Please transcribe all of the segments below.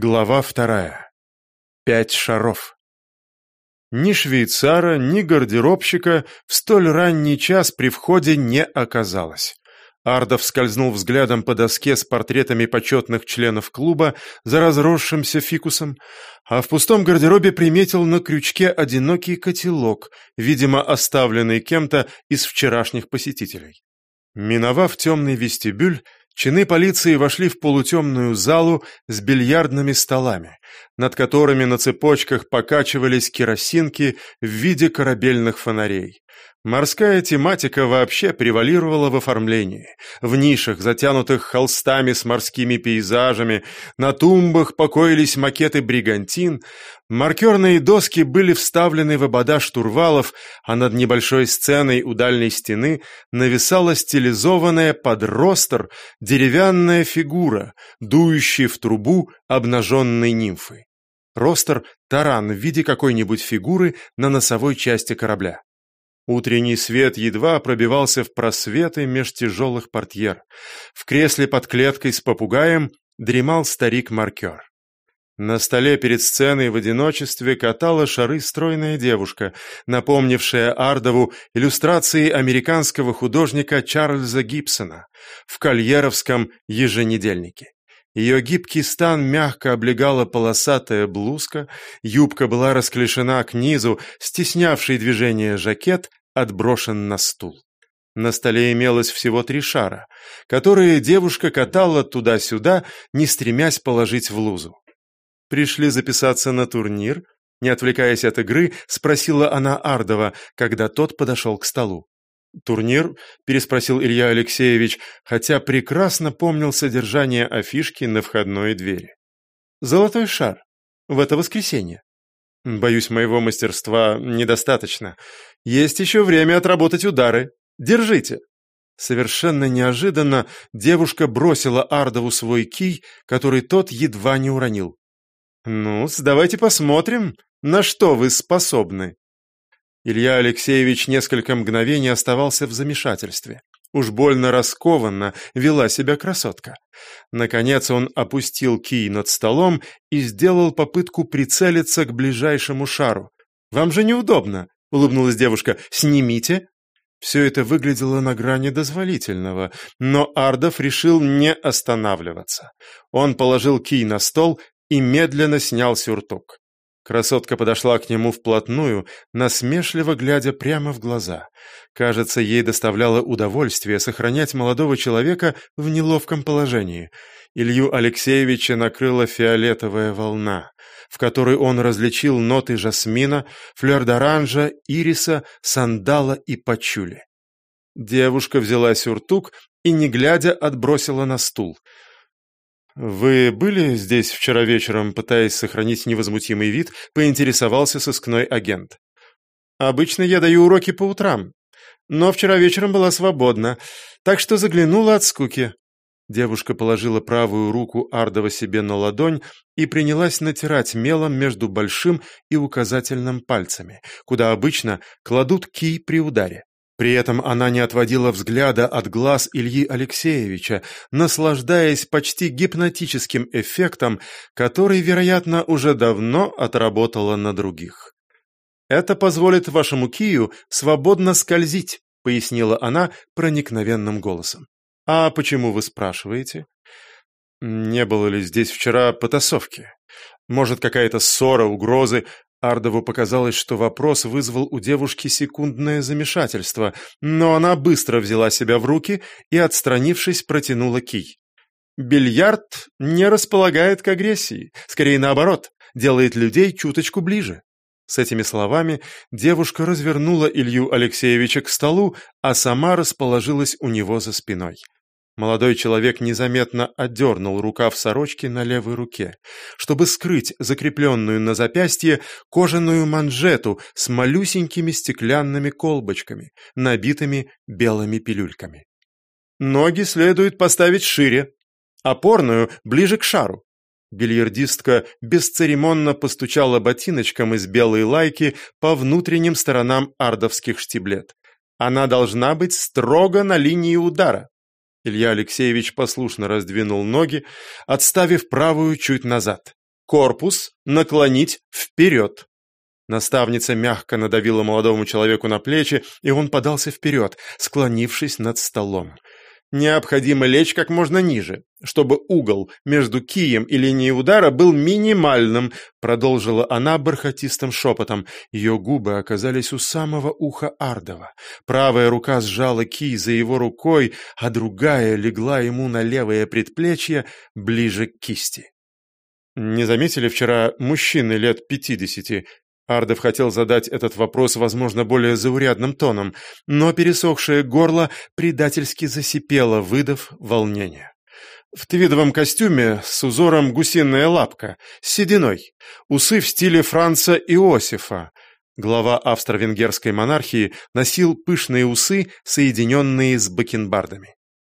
Глава вторая. Пять шаров. Ни швейцара, ни гардеробщика в столь ранний час при входе не оказалось. Ардов скользнул взглядом по доске с портретами почетных членов клуба за разросшимся фикусом, а в пустом гардеробе приметил на крючке одинокий котелок, видимо, оставленный кем-то из вчерашних посетителей. Миновав темный вестибюль, Чины полиции вошли в полутемную залу с бильярдными столами, над которыми на цепочках покачивались керосинки в виде корабельных фонарей. Морская тематика вообще превалировала в оформлении. В нишах, затянутых холстами с морскими пейзажами, на тумбах покоились макеты бригантин, маркерные доски были вставлены в обода штурвалов, а над небольшой сценой у дальней стены нависала стилизованная под ростер деревянная фигура, дующая в трубу обнаженной нимфы. Ростер — таран в виде какой-нибудь фигуры на носовой части корабля. Утренний свет едва пробивался в просветы меж тяжелых портьер. В кресле под клеткой с попугаем дремал старик-маркер. На столе перед сценой в одиночестве катала шары стройная девушка, напомнившая Ардову иллюстрации американского художника Чарльза Гибсона в кольеровском еженедельнике. Ее гибкий стан мягко облегала полосатая блузка, юбка была расклешена к низу, стеснявший движение жакет отброшен на стул. На столе имелось всего три шара, которые девушка катала туда-сюда, не стремясь положить в лузу. «Пришли записаться на турнир?» Не отвлекаясь от игры, спросила она Ардова, когда тот подошел к столу. «Турнир?» – переспросил Илья Алексеевич, хотя прекрасно помнил содержание афишки на входной двери. «Золотой шар. В это воскресенье». «Боюсь, моего мастерства недостаточно. Есть еще время отработать удары. Держите!» Совершенно неожиданно девушка бросила Ардову свой кий, который тот едва не уронил. ну давайте посмотрим, на что вы способны». Илья Алексеевич несколько мгновений оставался в замешательстве. Уж больно раскованно вела себя красотка. Наконец он опустил кий над столом и сделал попытку прицелиться к ближайшему шару. «Вам же неудобно!» — улыбнулась девушка. «Снимите!» Все это выглядело на грани дозволительного, но Ардов решил не останавливаться. Он положил кий на стол и медленно снял сюртук. Красотка подошла к нему вплотную, насмешливо глядя прямо в глаза. Кажется, ей доставляло удовольствие сохранять молодого человека в неловком положении. Илью Алексеевича накрыла фиолетовая волна, в которой он различил ноты жасмина, флёр-д'оранжа, ириса, сандала и пачули. Девушка взяла сюртук и, не глядя, отбросила на стул — «Вы были здесь вчера вечером, пытаясь сохранить невозмутимый вид?» — поинтересовался сыскной агент. «Обычно я даю уроки по утрам, но вчера вечером была свободна, так что заглянула от скуки». Девушка положила правую руку Ардова себе на ладонь и принялась натирать мелом между большим и указательным пальцами, куда обычно кладут кий при ударе. При этом она не отводила взгляда от глаз Ильи Алексеевича, наслаждаясь почти гипнотическим эффектом, который, вероятно, уже давно отработала на других. «Это позволит вашему кию свободно скользить», — пояснила она проникновенным голосом. «А почему вы спрашиваете?» «Не было ли здесь вчера потасовки? Может, какая-то ссора, угрозы, Ардову показалось, что вопрос вызвал у девушки секундное замешательство, но она быстро взяла себя в руки и, отстранившись, протянула кий. Бильярд не располагает к агрессии, скорее наоборот, делает людей чуточку ближе. С этими словами девушка развернула Илью Алексеевича к столу, а сама расположилась у него за спиной. Молодой человек незаметно отдернул рукав сорочки на левой руке, чтобы скрыть закрепленную на запястье кожаную манжету с малюсенькими стеклянными колбочками, набитыми белыми пилюльками. Ноги следует поставить шире, опорную ближе к шару. Бильярдистка бесцеремонно постучала ботиночком из белой лайки по внутренним сторонам ардовских штиблет. Она должна быть строго на линии удара. Илья Алексеевич послушно раздвинул ноги, отставив правую чуть назад. Корпус наклонить вперед. Наставница мягко надавила молодому человеку на плечи, и он подался вперед, склонившись над столом. Необходимо лечь как можно ниже, чтобы угол между кием и линией удара был минимальным, продолжила она бархатистым шепотом. Ее губы оказались у самого уха Ардова. Правая рука сжала кий за его рукой, а другая легла ему на левое предплечье ближе к кисти. «Не заметили вчера мужчины лет пятидесяти?» Ардов хотел задать этот вопрос, возможно, более заурядным тоном, но пересохшее горло предательски засипело, выдав волнение. В твидовом костюме с узором гусиная лапка, с сединой, усы в стиле Франца Иосифа. Глава австро-венгерской монархии носил пышные усы, соединенные с бакенбардами.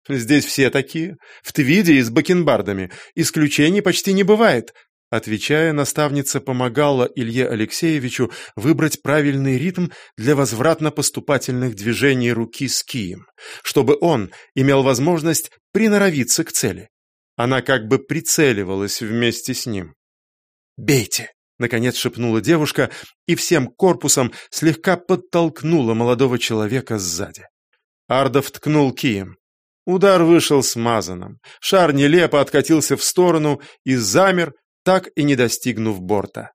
Здесь все такие, в твиде и с бакенбардами, исключений почти не бывает, Отвечая, наставница помогала Илье Алексеевичу выбрать правильный ритм для возвратно-поступательных движений руки с кием, чтобы он имел возможность приноровиться к цели. Она как бы прицеливалась вместе с ним. «Бейте!» — наконец шепнула девушка и всем корпусом слегка подтолкнула молодого человека сзади. Ардов ткнул кием. Удар вышел смазанным. Шар нелепо откатился в сторону и замер, так и не достигнув борта.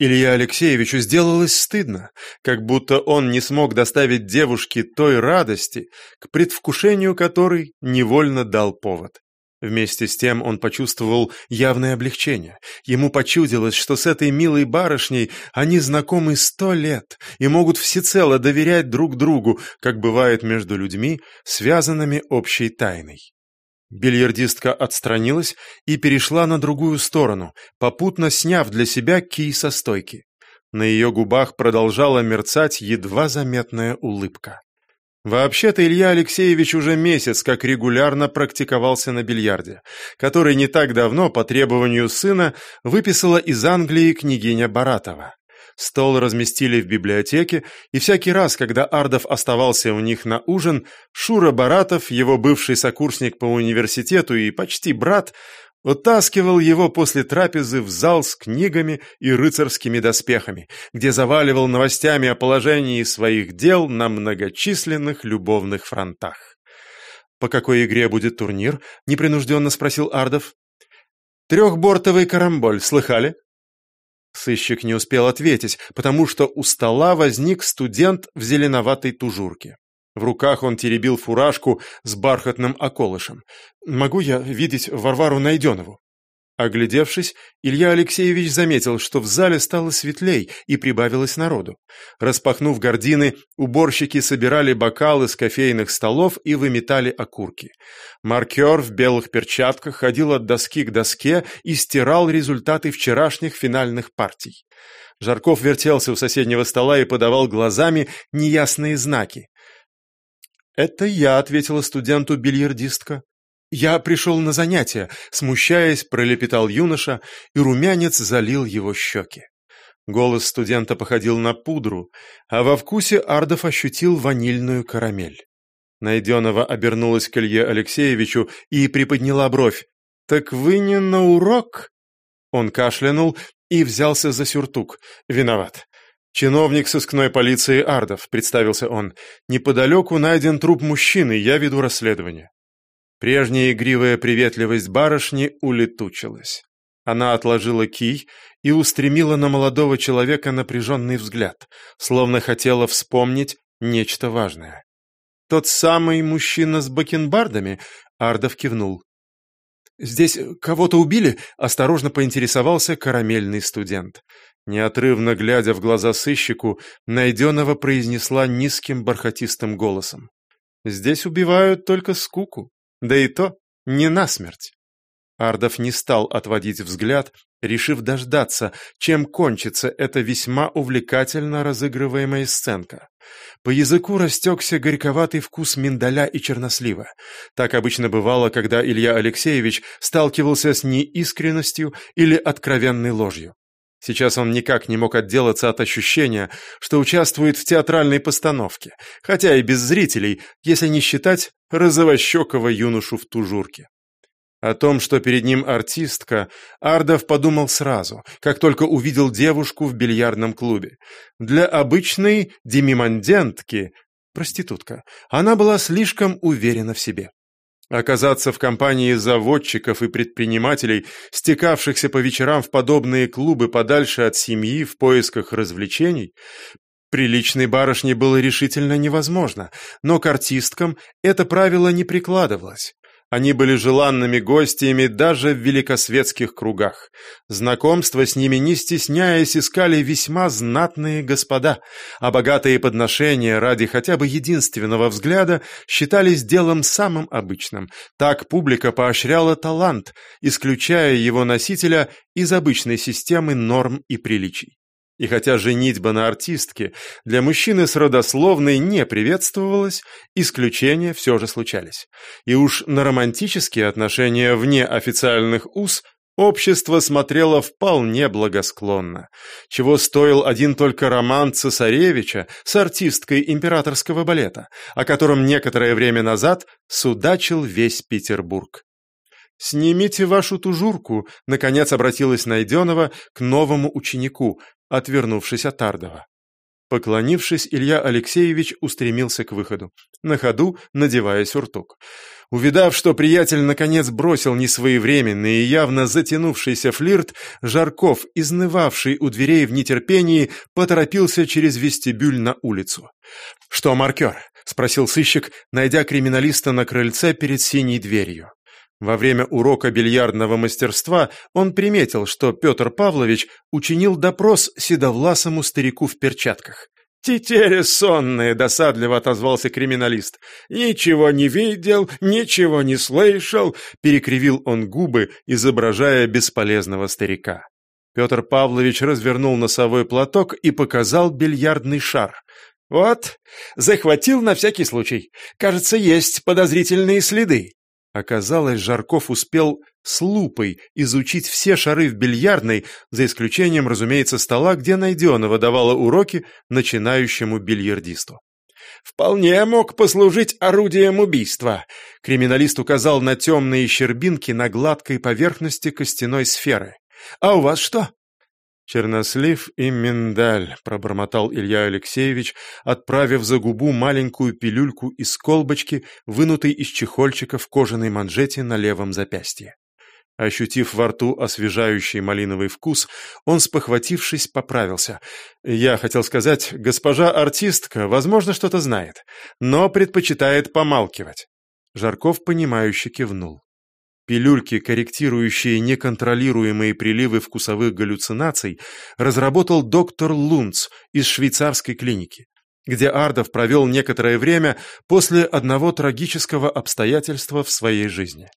Илья Алексеевичу сделалось стыдно, как будто он не смог доставить девушке той радости, к предвкушению которой невольно дал повод. Вместе с тем он почувствовал явное облегчение. Ему почудилось, что с этой милой барышней они знакомы сто лет и могут всецело доверять друг другу, как бывает между людьми, связанными общей тайной. Бильярдистка отстранилась и перешла на другую сторону, попутно сняв для себя кий со стойки. На ее губах продолжала мерцать едва заметная улыбка. Вообще-то Илья Алексеевич уже месяц как регулярно практиковался на бильярде, который не так давно по требованию сына выписала из Англии княгиня Баратова. Стол разместили в библиотеке, и всякий раз, когда Ардов оставался у них на ужин, Шура Баратов, его бывший сокурсник по университету и почти брат, утаскивал его после трапезы в зал с книгами и рыцарскими доспехами, где заваливал новостями о положении своих дел на многочисленных любовных фронтах. «По какой игре будет турнир?» — непринужденно спросил Ардов. «Трехбортовый карамболь, слыхали?» Сыщик не успел ответить, потому что у стола возник студент в зеленоватой тужурке. В руках он теребил фуражку с бархатным околышем. «Могу я видеть Варвару Найденову?» Оглядевшись, Илья Алексеевич заметил, что в зале стало светлей и прибавилось народу. Распахнув гардины, уборщики собирали бокалы с кофейных столов и выметали окурки. Маркер в белых перчатках ходил от доски к доске и стирал результаты вчерашних финальных партий. Жарков вертелся у соседнего стола и подавал глазами неясные знаки. «Это я», — ответила студенту бильярдистка. «Я пришел на занятия», — смущаясь, пролепетал юноша, и румянец залил его щеки. Голос студента походил на пудру, а во вкусе Ардов ощутил ванильную карамель. Найденова обернулась к Илье Алексеевичу и приподняла бровь. «Так вы не на урок?» Он кашлянул и взялся за сюртук. «Виноват. «Чиновник сыскной полиции Ардов», — представился он. «Неподалеку найден труп мужчины, я веду расследование». Прежняя игривая приветливость барышни улетучилась. Она отложила кий и устремила на молодого человека напряженный взгляд, словно хотела вспомнить нечто важное. «Тот самый мужчина с бакенбардами?» — Ардов кивнул. «Здесь кого-то убили?» — осторожно поинтересовался карамельный студент. Неотрывно глядя в глаза сыщику, найденного произнесла низким бархатистым голосом. «Здесь убивают только скуку. Да и то не насмерть. Ардов не стал отводить взгляд, решив дождаться, чем кончится эта весьма увлекательно разыгрываемая сценка. По языку растекся горьковатый вкус миндаля и чернослива. Так обычно бывало, когда Илья Алексеевич сталкивался с неискренностью или откровенной ложью. Сейчас он никак не мог отделаться от ощущения, что участвует в театральной постановке, хотя и без зрителей, если не считать розовощекого юношу в тужурке. О том, что перед ним артистка, Ардов подумал сразу, как только увидел девушку в бильярдном клубе. Для обычной демимандентки, проститутка, она была слишком уверена в себе. Оказаться в компании заводчиков и предпринимателей, стекавшихся по вечерам в подобные клубы подальше от семьи в поисках развлечений, приличной барышне было решительно невозможно, но к артисткам это правило не прикладывалось. Они были желанными гостями даже в великосветских кругах. Знакомства с ними, не стесняясь, искали весьма знатные господа, а богатые подношения ради хотя бы единственного взгляда считались делом самым обычным. Так публика поощряла талант, исключая его носителя из обычной системы норм и приличий. И хотя женитьба на артистке для мужчины с родословной не приветствовалась, исключения все же случались. И уж на романтические отношения вне официальных уз общество смотрело вполне благосклонно, чего стоил один только роман цесаревича с артисткой императорского балета, о котором некоторое время назад судачил весь Петербург. «Снимите вашу тужурку», — наконец обратилась Найденова к новому ученику, отвернувшись от Ардова. Поклонившись, Илья Алексеевич устремился к выходу, на ходу надевая сюртук. Увидав, что приятель наконец бросил несвоевременный и явно затянувшийся флирт, Жарков, изнывавший у дверей в нетерпении, поторопился через вестибюль на улицу. «Что, маркер?» — спросил сыщик, найдя криминалиста на крыльце перед синей дверью. Во время урока бильярдного мастерства он приметил, что Петр Павлович учинил допрос седовласому старику в перчатках. «Тетери сонные!» — досадливо отозвался криминалист. «Ничего не видел, ничего не слышал!» — перекривил он губы, изображая бесполезного старика. Петр Павлович развернул носовой платок и показал бильярдный шар. «Вот, захватил на всякий случай. Кажется, есть подозрительные следы». Оказалось, Жарков успел с лупой изучить все шары в бильярдной, за исключением, разумеется, стола, где Найденова давала уроки начинающему бильярдисту. «Вполне мог послужить орудием убийства», — криминалист указал на темные щербинки на гладкой поверхности костяной сферы. «А у вас что?» «Чернослив и миндаль», — пробормотал Илья Алексеевич, отправив за губу маленькую пилюльку из колбочки, вынутой из чехольчика в кожаной манжете на левом запястье. Ощутив во рту освежающий малиновый вкус, он, спохватившись, поправился. «Я хотел сказать, госпожа артистка, возможно, что-то знает, но предпочитает помалкивать». Жарков, понимающе кивнул. Пилюльки, корректирующие неконтролируемые приливы вкусовых галлюцинаций, разработал доктор Лунц из швейцарской клиники, где Ардов провел некоторое время после одного трагического обстоятельства в своей жизни.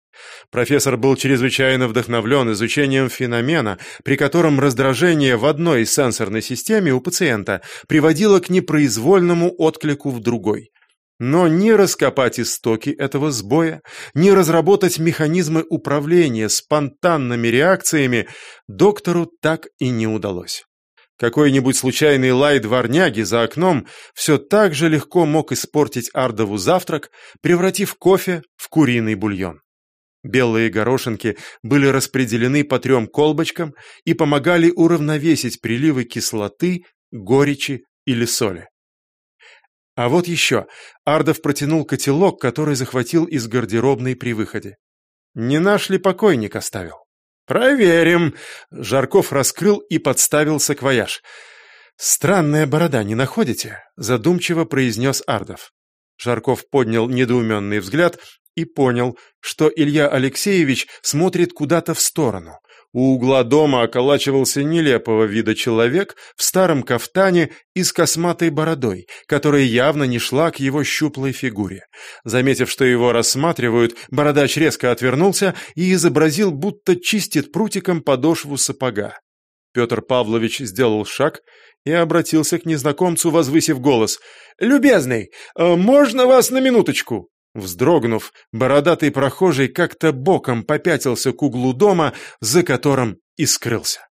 Профессор был чрезвычайно вдохновлен изучением феномена, при котором раздражение в одной сенсорной системе у пациента приводило к непроизвольному отклику в другой – но ни раскопать истоки этого сбоя, ни разработать механизмы управления спонтанными реакциями доктору так и не удалось. Какой-нибудь случайный лай дворняги за окном все так же легко мог испортить Ардову завтрак, превратив кофе в куриный бульон. Белые горошинки были распределены по трем колбочкам и помогали уравновесить приливы кислоты, горечи или соли. А вот еще. Ардов протянул котелок, который захватил из гардеробной при выходе. Не наш ли покойник оставил? Проверим. Жарков раскрыл и подставил саквояж. Странная борода, не находите? Задумчиво произнес Ардов. Жарков поднял недоуменный взгляд и понял, что Илья Алексеевич смотрит куда-то в сторону. У угла дома околачивался нелепого вида человек в старом кафтане и с косматой бородой, которая явно не шла к его щуплой фигуре. Заметив, что его рассматривают, бородач резко отвернулся и изобразил, будто чистит прутиком подошву сапога. Петр Павлович сделал шаг и обратился к незнакомцу, возвысив голос. «Любезный, э, можно вас на минуточку?» Вздрогнув, бородатый прохожий как-то боком попятился к углу дома, за которым и скрылся.